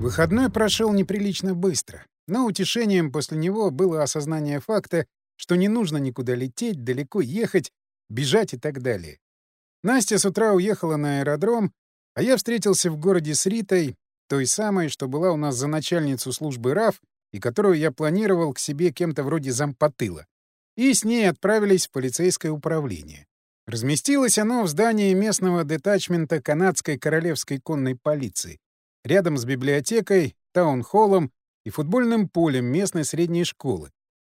Выходной прошел неприлично быстро, но утешением после него было осознание факта, что не нужно никуда лететь, далеко ехать, бежать и так далее. Настя с утра уехала на аэродром, а я встретился в городе с Ритой, той самой, что была у нас за начальницу службы РАФ и которую я планировал к себе кем-то вроде зампотыла. И с ней отправились в полицейское управление. Разместилось оно в здании местного детачмента канадской королевской конной полиции, рядом с библиотекой, таунхоллом и футбольным полем местной средней школы,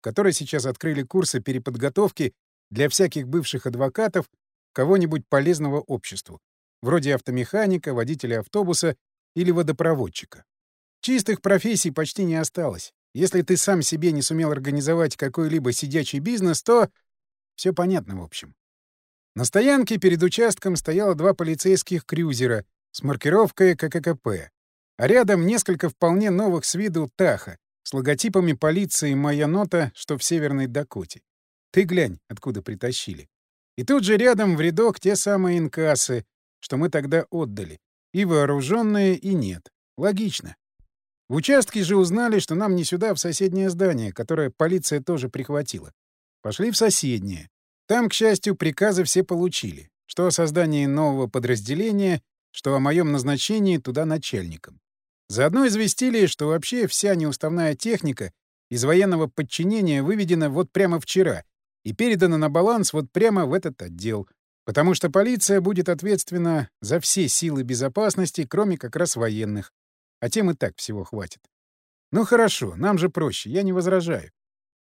в которой сейчас открыли курсы переподготовки для всяких бывших адвокатов кого-нибудь полезного обществу, вроде автомеханика, водителя автобуса или водопроводчика. Чистых профессий почти не осталось. Если ты сам себе не сумел организовать какой-либо сидячий бизнес, то... Все понятно, в общем. На стоянке перед участком стояло два полицейских крюзера с маркировкой КККП, а рядом несколько вполне новых с виду Таха с логотипами полиции «Моя нота», что в Северной Дакоте. Ты глянь, откуда притащили. И тут же рядом в рядок те самые инкассы, что мы тогда отдали. И вооруженные, и нет. Логично. В участке же узнали, что нам не сюда, а в соседнее здание, которое полиция тоже прихватила. Пошли в соседнее. Там, к счастью, приказы все получили. Что о создании нового подразделения, что о моем назначении туда начальником. Заодно известили, что вообще вся неуставная техника из военного подчинения выведена вот прямо вчера и передана на баланс вот прямо в этот отдел, потому что полиция будет ответственна за все силы безопасности, кроме как раз военных, а тем и так всего хватит. Ну хорошо, нам же проще, я не возражаю.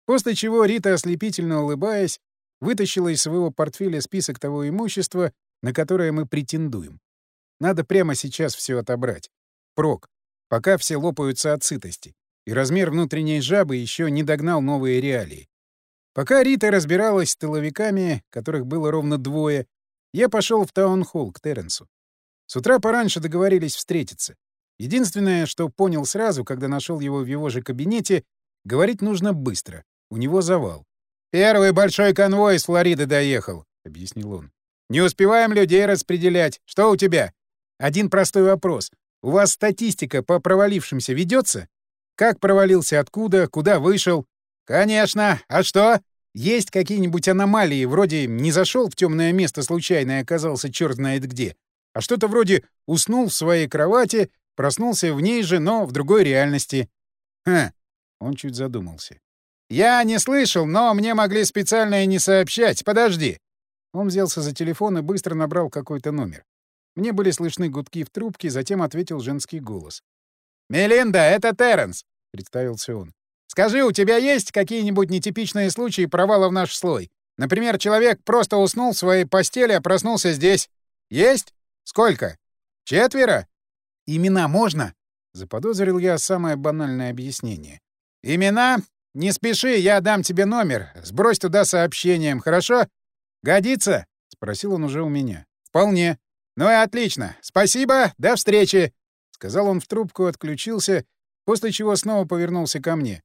После чего Рита, ослепительно улыбаясь, вытащила из своего портфеля список того имущества, на которое мы претендуем. Надо прямо сейчас все отобрать. Прок. Пока все лопаются от сытости. И размер внутренней жабы еще не догнал новые реалии. Пока Рита разбиралась с тыловиками, которых было ровно двое, я пошел в таунхолл к Терренсу. С утра пораньше договорились встретиться. Единственное, что понял сразу, когда нашел его в его же кабинете, говорить нужно быстро. У него завал. «Первый большой конвой из Флориды доехал», — объяснил он. «Не успеваем людей распределять. Что у тебя?» «Один простой вопрос. У вас статистика по провалившимся ведется? Как провалился, откуда, куда вышел?» «Конечно. А что?» «Есть какие-нибудь аномалии, вроде не зашел в темное место случайно и оказался черт знает где, а что-то вроде уснул в своей кровати, Проснулся в ней же, но в другой реальности. Хм. Он чуть задумался. «Я не слышал, но мне могли специально и не сообщать. Подожди». Он взялся за телефон и быстро набрал какой-то номер. Мне были слышны гудки в трубке, затем ответил женский голос. «Мелинда, это Терренс», — представился он. «Скажи, у тебя есть какие-нибудь нетипичные случаи провала в наш слой? Например, человек просто уснул в своей постели, а проснулся здесь. Есть? Сколько? Четверо? «Имена можно?» — заподозрил я самое банальное объяснение. «Имена? Не спеши, я дам тебе номер. Сбрось туда сообщением, хорошо? Годится?» — спросил он уже у меня. «Вполне. Ну и отлично. Спасибо, до встречи!» — сказал он в трубку, отключился, после чего снова повернулся ко мне.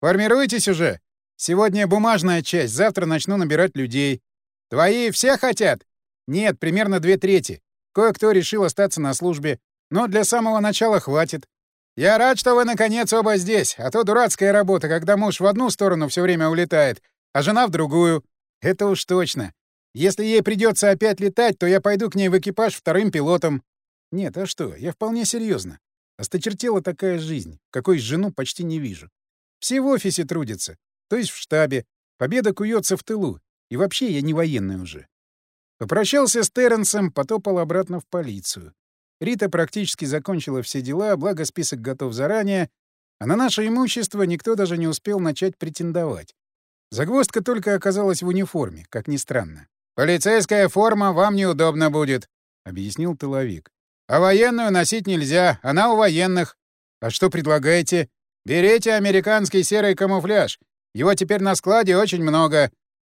«Формируйтесь уже. Сегодня бумажная часть, завтра начну набирать людей. Твои все хотят?» «Нет, примерно две трети. Кое-кто решил остаться на службе. Но для самого начала хватит. Я рад, что вы наконец оба здесь, а то дурацкая работа, когда муж в одну сторону все время улетает, а жена в другую. Это уж точно. Если ей придется опять летать, то я пойду к ней в экипаж вторым пилотом. Нет, а что, я вполне серьезно. Осточертела такая жизнь, какой жену почти не вижу. Все в офисе трудятся, то есть в штабе. Победа куется в тылу. И вообще я не военный уже. Попрощался с Терренсом, потопал обратно в полицию. Рита практически закончила все дела, благо список готов заранее, а на наше имущество никто даже не успел начать претендовать. Загвоздка только оказалась в униформе, как ни странно. «Полицейская форма вам неудобно будет», — объяснил тыловик. «А военную носить нельзя, она у военных. А что предлагаете? Берите американский серый камуфляж. Его теперь на складе очень много.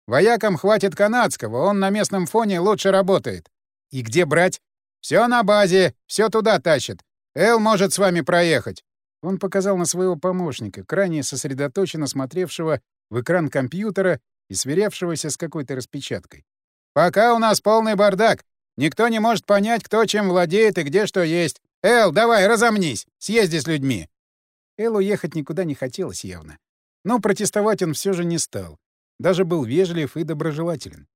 Воякам хватит канадского, он на местном фоне лучше работает. И где брать? Все на базе, все туда тащит. Эл может с вами проехать. Он показал на своего помощника, крайне сосредоточенно смотревшего в экран компьютера и сверявшегося с какой-то распечаткой. «Пока у нас полный бардак. Никто не может понять, кто чем владеет и где что есть. «Эл, давай, разомнись! Съезди с людьми!» Элу ехать никуда не хотелось явно. Но протестовать он все же не стал. Даже был вежлив и доброжелателен.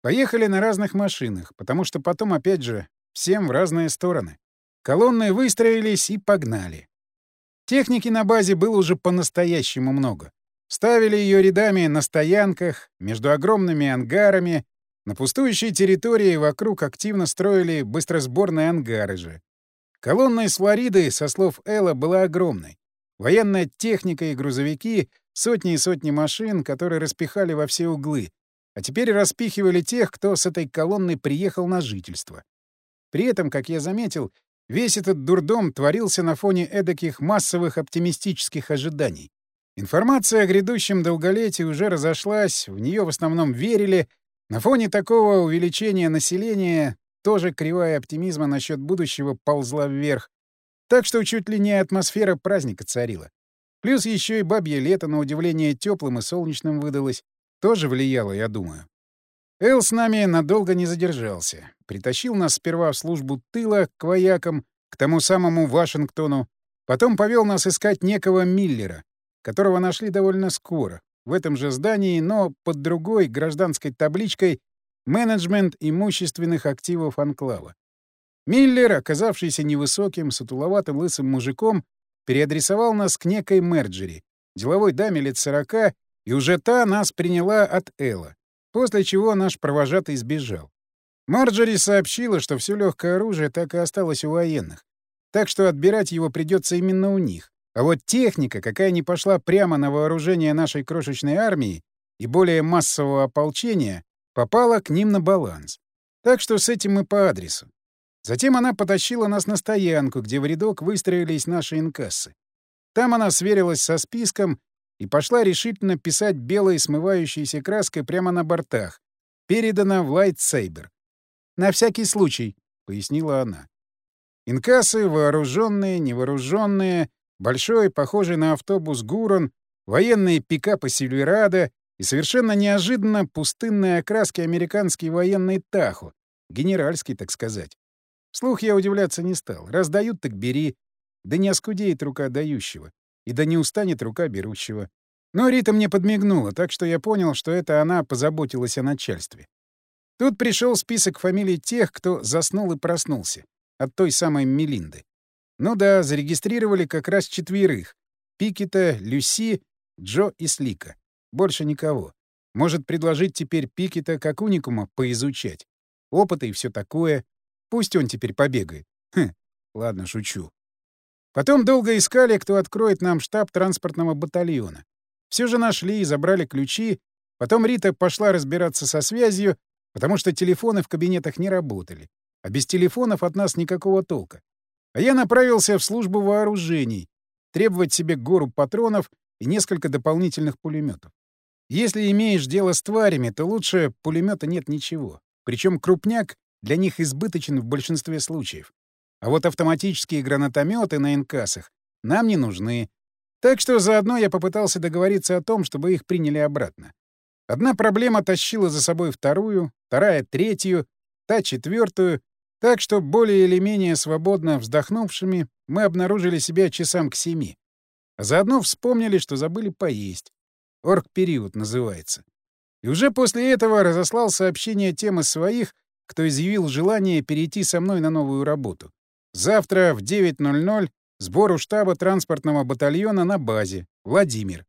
Поехали на разных машинах, потому что потом, опять же, всем в разные стороны. Колонны выстроились и погнали. Техники на базе было уже по-настоящему много. Ставили ее рядами на стоянках, между огромными ангарами, на пустующей территории вокруг активно строили быстросборные ангары же. Колонна из Флориды, со слов Элла, была огромной. Военная техника и грузовики, сотни и сотни машин, которые распихали во все углы, а теперь распихивали тех, кто с этой колонной приехал на жительство. При этом, как я заметил, весь этот дурдом творился на фоне эдаких массовых оптимистических ожиданий. Информация о грядущем долголетии уже разошлась, в нее в основном верили. На фоне такого увеличения населения тоже кривая оптимизма насчет будущего ползла вверх. Так что чуть ли не атмосфера праздника царила. Плюс еще и бабье лето, на удивление, теплым и солнечным выдалось. Тоже влияло, я думаю. Эл с нами надолго не задержался. Притащил нас сперва в службу тыла к воякам, к тому самому Вашингтону. Потом повел нас искать некого Миллера, которого нашли довольно скоро, в этом же здании, но под другой гражданской табличкой «Менеджмент имущественных активов Анклава». Миллер, оказавшийся невысоким, сутуловатым лысым мужиком, переадресовал нас к некой Мерджери, деловой даме лет сорока, и уже та нас приняла от Элла, после чего наш провожатый сбежал. Марджери сообщила, что все легкое оружие так и осталось у военных, так что отбирать его придется именно у них, а вот техника, какая не пошла прямо на вооружение нашей крошечной армии и более массового ополчения, попала к ним на баланс. Так что с этим мы по адресу. Затем она потащила нас на стоянку, где в рядок выстроились наши инкассы. Там она сверилась со списком и пошла решительно писать белой смывающейся краской прямо на бортах. Передано в лайтсейбер. «На всякий случай», — пояснила она. Инкассы, вооруженные, невооруженные, Большой, похожий на автобус Гурон, военные пикапы Сильверадо и совершенно неожиданно пустынные окраски американский военный Тахо, генеральский, так сказать. Слух я удивляться не стал. Раздают, так бери. Да не оскудеет рука дающего. И да не устанет рука берущего. Но Рита мне подмигнула, так что я понял, что это она позаботилась о начальстве. Тут пришел список фамилий тех, кто заснул и проснулся. От той самой Мелинды. Ну да, зарегистрировали как раз четверых. Пикета, Люси, Джо и Слика. Больше никого. Может предложить теперь Пикета как уникума поизучать. Опыта и все такое. Пусть он теперь побегает. Хм, ладно, шучу. Потом долго искали, кто откроет нам штаб транспортного батальона. Все же нашли и забрали ключи. Потом Рита пошла разбираться со связью, потому что телефоны в кабинетах не работали. А без телефонов от нас никакого толка. А я направился в службу вооружений, требовать себе гору патронов и несколько дополнительных пулеметов. Если имеешь дело с тварями, то лучше пулемета нет ничего. Причем крупняк для них избыточен в большинстве случаев. А вот автоматические гранатометы на инкассах нам не нужны. Так что заодно я попытался договориться о том, чтобы их приняли обратно. Одна проблема тащила за собой вторую, вторая — третью, та — четвертую, так что более или менее свободно вздохнувшими мы обнаружили себя часам к семи. А заодно вспомнили, что забыли поесть. Орг-период называется. И уже после этого разослал сообщение тем из своих, кто изъявил желание перейти со мной на новую работу. Завтра в 9.00 сбор у штаба транспортного батальона на базе. Владимир.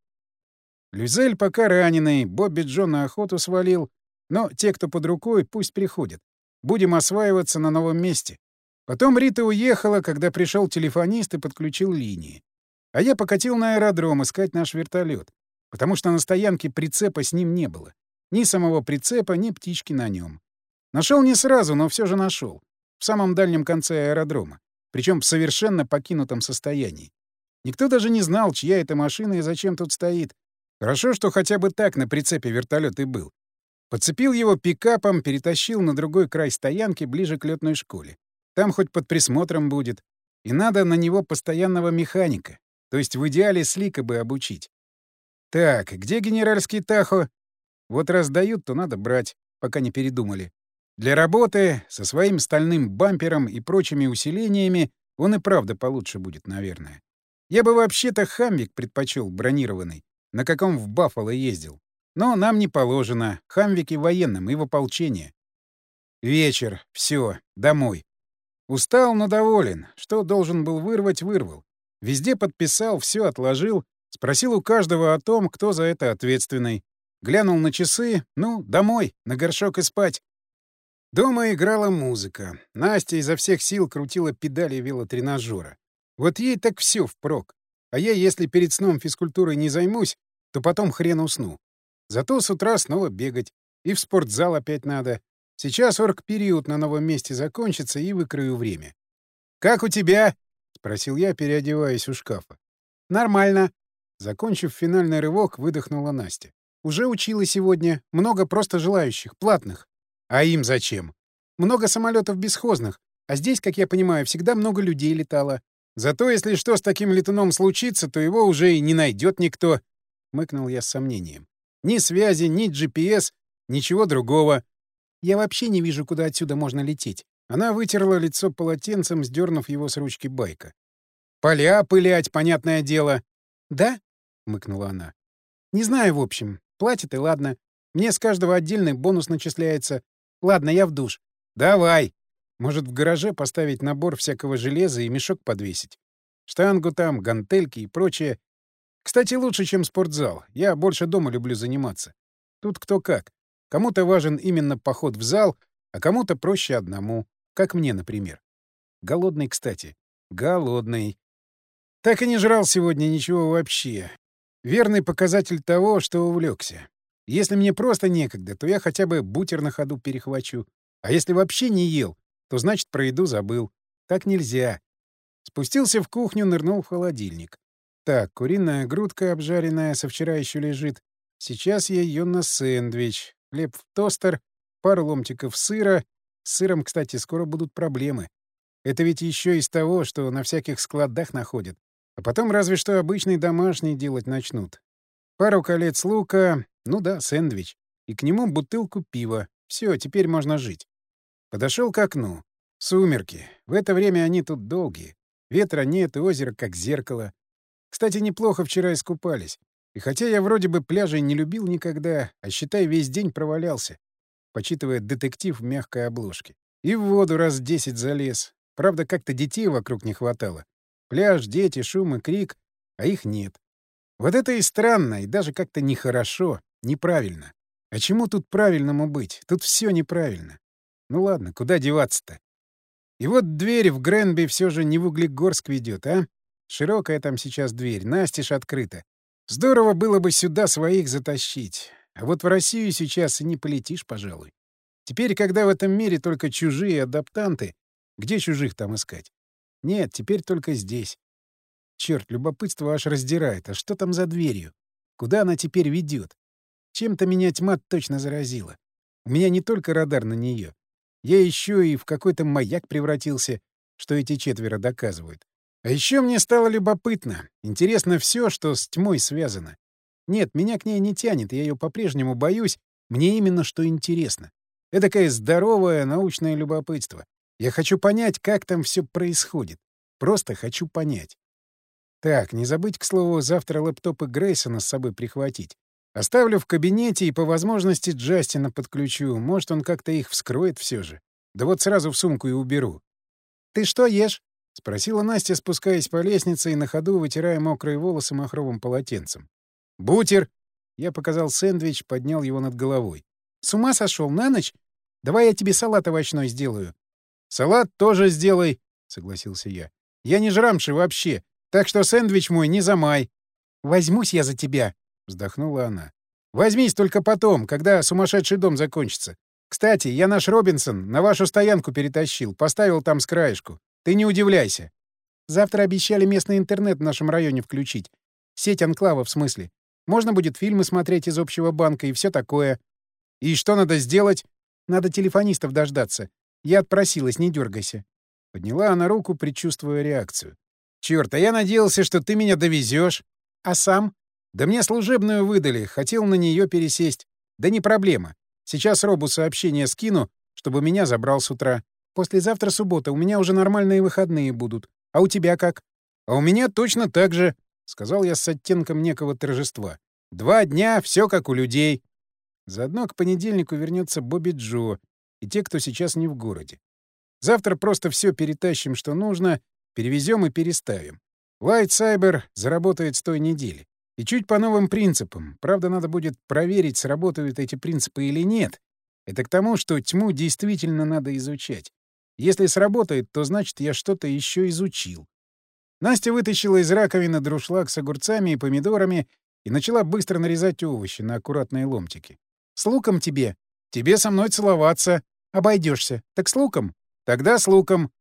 Люзель пока раненый, Бобби Джон на охоту свалил, но те, кто под рукой, пусть приходят. Будем осваиваться на новом месте. Потом Рита уехала, когда пришел телефонист и подключил линии. А я покатил на аэродром искать наш вертолет, потому что на стоянке прицепа с ним не было. Ни самого прицепа, ни птички на нем. Нашел не сразу, но все же нашел. В самом дальнем конце аэродрома. Причем в совершенно покинутом состоянии. Никто даже не знал, чья это машина и зачем тут стоит. Хорошо, что хотя бы так на прицепе вертолет и был. Подцепил его пикапом, перетащил на другой край стоянки ближе к летной школе. Там хоть под присмотром будет. И надо на него постоянного механика. То есть в идеале слика бы обучить. Так, где генеральский Тахо? Вот раздают, то надо брать, пока не передумали. Для работы, со своим стальным бампером и прочими усилениями, Он и правда получше будет, наверное. Я бы вообще-то хамвик предпочел бронированный, на каком в Баффало ездил. Но нам не положено. Хамвики военным и в ополчение. Вечер. Все. Домой. Устал, но доволен. Что должен был вырвать, вырвал. Везде подписал, все отложил. Спросил у каждого о том, кто за это ответственный. Глянул на часы. Ну, домой, на горшок и спать. Дома играла музыка. Настя изо всех сил крутила педали велотренажера. Вот ей так все впрок. А я, если перед сном физкультурой не займусь, то потом хрен усну. Зато с утра снова бегать. И в спортзал опять надо. Сейчас орг-период на новом месте закончится, и выкрою время. «Как у тебя?» — спросил я, переодеваясь у шкафа. «Нормально». Закончив финальный рывок, выдохнула Настя. «Уже учила сегодня. Много просто желающих, платных. А им зачем? Много самолетов бесхозных. А здесь, как я понимаю, всегда много людей летало. Зато если что с таким летуном случится, то его уже и не найдет никто. Мыкнул я с сомнением. Ни связи, ни GPS, ничего другого. Я вообще не вижу, куда отсюда можно лететь. Она вытерла лицо полотенцем, сдернув его с ручки байка. «Поля пылять, понятное дело». «Да?» — мыкнула она. «Не знаю, в общем. Платит и ладно. Мне с каждого отдельный бонус начисляется. Ладно, я в душ. Давай. Может, в гараже поставить набор всякого железа и мешок подвесить. Штангу там, гантельки и прочее. Кстати, лучше, чем спортзал. Я больше дома люблю заниматься. Тут кто как. Кому-то важен именно поход в зал, а кому-то проще одному. Как мне, например. Голодный, кстати. Голодный. Так и не жрал сегодня ничего вообще. Верный показатель того, что увлекся. Если мне просто некогда, то я хотя бы бутер на ходу перехвачу. А если вообще не ел, то значит про еду забыл. Так нельзя. Спустился в кухню, нырнул в холодильник. Так, куриная грудка обжаренная со вчера еще лежит. Сейчас я ее на сэндвич. Хлеб в тостер, пару ломтиков сыра. С сыром, кстати, скоро будут проблемы. Это ведь еще из того, что на всяких складах находят. А потом разве что обычный домашний делать начнут. Пару колец лука, ну да, сэндвич. И к нему бутылку пива. Все, теперь можно жить. Подошел к окну. Сумерки. В это время они тут долгие. Ветра нет, и озеро как зеркало. Кстати, неплохо вчера искупались. И хотя я вроде бы пляжей не любил никогда, а считай, весь день провалялся, почитывая детектив в мягкой обложке. И в воду раз десять залез. Правда, как-то детей вокруг не хватало. Пляж, дети, шум и крик, а их нет. Вот это и странно, и даже как-то нехорошо. Неправильно. А чему тут правильному быть? Тут все неправильно. Ну ладно, куда деваться-то? И вот дверь в Гренби все же не в Углегорск ведет, а? Широкая там сейчас дверь, настежь открыта. Здорово было бы сюда своих затащить. А вот в Россию сейчас и не полетишь, пожалуй. Теперь, когда в этом мире только чужие адаптанты, где чужих там искать? Нет, теперь только здесь. Черт, любопытство аж раздирает. А что там за дверью? Куда она теперь ведет? Чем-то меня тьма точно заразила. У меня не только радар на нее. Я еще и в какой-то маяк превратился, что эти четверо доказывают. А еще мне стало любопытно. Интересно все, что с тьмой связано. Нет, меня к ней не тянет, я ее по-прежнему боюсь. Мне именно что интересно. Это такое здоровое научное любопытство. Я хочу понять, как там все происходит. Просто хочу понять. Так, не забыть, к слову, завтра лэптопы Грейсона с собой прихватить. Оставлю в кабинете и по возможности Джастина подключу. Может, он как-то их вскроет все же. Да вот сразу в сумку и уберу. «Ты что ешь?» — спросила Настя, спускаясь по лестнице и на ходу вытирая мокрые волосы махровым полотенцем. «Бутер!» — я показал сэндвич, поднял его над головой. «С ума сошел на ночь? Давай я тебе салат овощной сделаю». «Салат тоже сделай», — согласился я. «Я не жрамши вообще, так что сэндвич мой не замай». «Возьмусь я за тебя», — вздохнула она. «Возьмись только потом, когда сумасшедший дом закончится. Кстати, я наш Робинсон на вашу стоянку перетащил, поставил там с краешку. Ты не удивляйся. Завтра обещали местный интернет в нашем районе включить. Сеть анклава, в смысле. Можно будет фильмы смотреть из общего банка и все такое. И что надо сделать? Надо телефонистов дождаться. Я отпросилась, не дергайся. Подняла она руку, предчувствуя реакцию. Черт, а я надеялся, что ты меня довезешь. А сам? Да мне служебную выдали, хотел на нее пересесть. Да не проблема. Сейчас Робу сообщение скину, чтобы меня забрал с утра. Послезавтра суббота, у меня уже нормальные выходные будут. А у тебя как? А у меня точно так же, — сказал я с оттенком некого торжества. Два дня, все как у людей. Заодно к понедельнику вернется Бобби Джо и те, кто сейчас не в городе. Завтра просто все перетащим, что нужно, перевезем и переставим. White Cyber заработает с той недели. И чуть по новым принципам. Правда, надо будет проверить, сработают эти принципы или нет. Это к тому, что тьму действительно надо изучать. Если сработает, то значит, я что-то еще изучил. Настя вытащила из раковины друшлаг с огурцами и помидорами и начала быстро нарезать овощи на аккуратные ломтики. «С луком тебе. Тебе со мной целоваться. Обойдешься. Так с луком? Тогда с луком.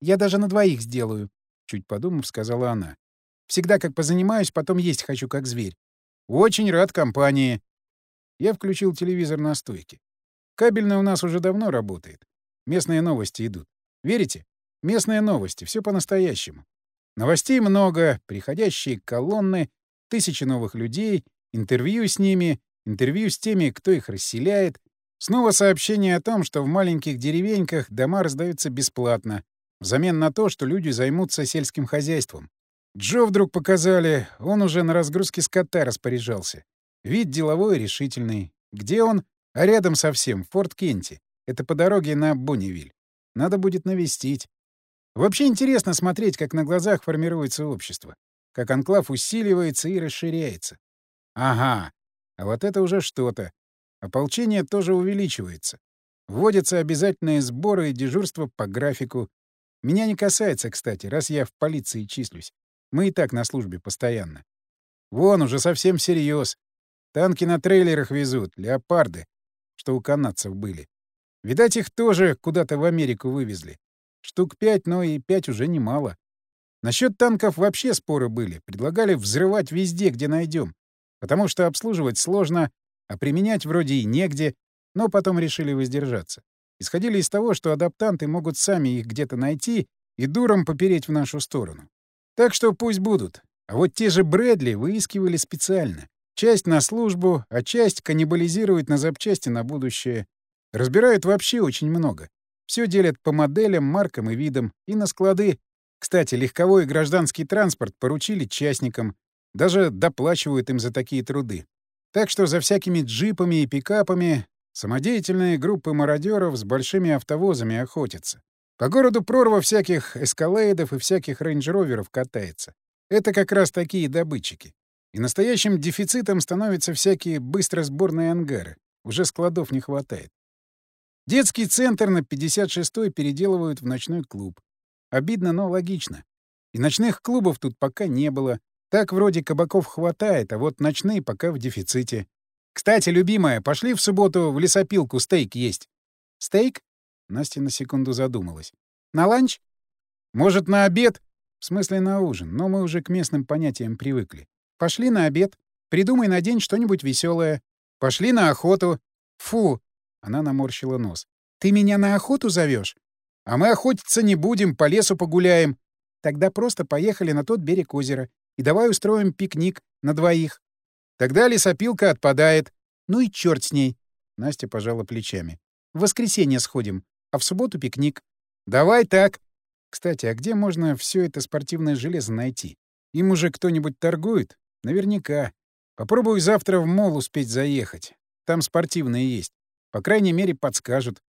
Я даже на двоих сделаю», — чуть подумав, сказала она. Всегда как позанимаюсь, потом есть хочу, как зверь. Очень рад компании. Я включил телевизор на стойке. Кабельный у нас уже давно работает. Местные новости идут. Верите? Местные новости. Все по-настоящему. Новостей много, приходящие колонны, тысячи новых людей, интервью с ними, интервью с теми, кто их расселяет. Снова сообщение о том, что в маленьких деревеньках дома раздаются бесплатно, взамен на то, что люди займутся сельским хозяйством. Джо вдруг показали, он уже на разгрузке скота распоряжался. Вид деловой и решительный. Где он? А рядом совсем, в Форт Кенте. Это по дороге на Бонневиль. Надо будет навестить. Вообще интересно смотреть, как на глазах формируется общество. Как анклав усиливается и расширяется. Ага, а вот это уже что-то. Ополчение тоже увеличивается. Вводятся обязательные сборы и дежурства по графику. Меня не касается, кстати, раз я в полиции числюсь. Мы и так на службе постоянно. Вон, уже совсем всерьез. Танки на трейлерах везут, леопарды, что у канадцев были. Видать, их тоже куда-то в Америку вывезли. Штук пять, но и пять уже немало. Насчет танков вообще споры были. Предлагали взрывать везде, где найдем. Потому что обслуживать сложно, а применять вроде и негде, но потом решили воздержаться. Исходили из того, что адаптанты могут сами их где-то найти и дуром попереть в нашу сторону. Так что пусть будут. А вот те же Брэдли выискивали специально. Часть на службу, а часть каннибализирует на запчасти на будущее. Разбирают вообще очень много. Все делят по моделям, маркам и видам. И на склады. Кстати, легковой и гражданский транспорт поручили частникам. Даже доплачивают им за такие труды. Так что за всякими джипами и пикапами самодеятельные группы мародеров с большими автовозами охотятся. По городу прорва всяких эскалейдов и всяких рейндж-роверов катается. Это как раз такие добытчики. И настоящим дефицитом становятся всякие быстросборные ангары. Уже складов не хватает. Детский центр на 56-й переделывают в ночной клуб. Обидно, но логично. И ночных клубов тут пока не было. Так вроде кабаков хватает, а вот ночные пока в дефиците. Кстати, любимая, пошли в субботу в лесопилку стейк есть. Стейк? Настя на секунду задумалась. «На ланч?» «Может, на обед?» «В смысле, на ужин, но мы уже к местным понятиям привыкли. Пошли на обед. Придумай на день что-нибудь веселое. Пошли на охоту. Фу!» Она наморщила нос. «Ты меня на охоту зовешь? А мы охотиться не будем, по лесу погуляем. Тогда просто поехали на тот берег озера и давай устроим пикник на двоих. Тогда лесопилка отпадает. Ну и черт с ней!» Настя пожала плечами. «В воскресенье сходим а в субботу пикник. Давай так. Кстати, а где можно все это спортивное железо найти? Им уже кто-нибудь торгует? Наверняка. Попробую завтра в мол успеть заехать. Там спортивные есть. По крайней мере, подскажут.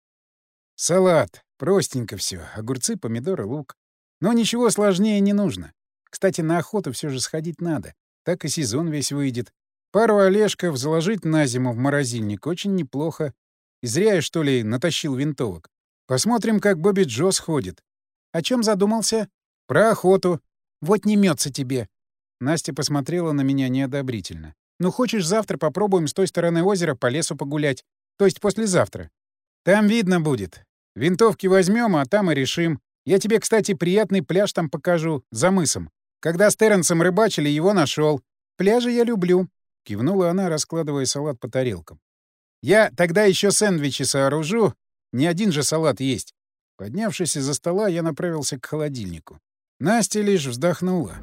Салат. Простенько все. Огурцы, помидоры, лук. Но ничего сложнее не нужно. Кстати, на охоту все же сходить надо. Так и сезон весь выйдет. Пару олешков заложить на зиму в морозильник очень неплохо. И зря я, что ли, натащил винтовок. Посмотрим, как Бобби Джо сходит. О чем задумался? Про охоту. Вот не мется тебе. Настя посмотрела на меня неодобрительно. Ну, хочешь, завтра попробуем с той стороны озера по лесу погулять. То есть послезавтра. Там видно будет. Винтовки возьмем, а там и решим. Я тебе, кстати, приятный пляж там покажу, за мысом. Когда с Терренсом рыбачили, его нашел. Пляжи я люблю. Кивнула она, раскладывая салат по тарелкам. Я тогда еще сэндвичи сооружу, не один же салат есть. Поднявшись из-за стола, я направился к холодильнику. Настя лишь вздохнула.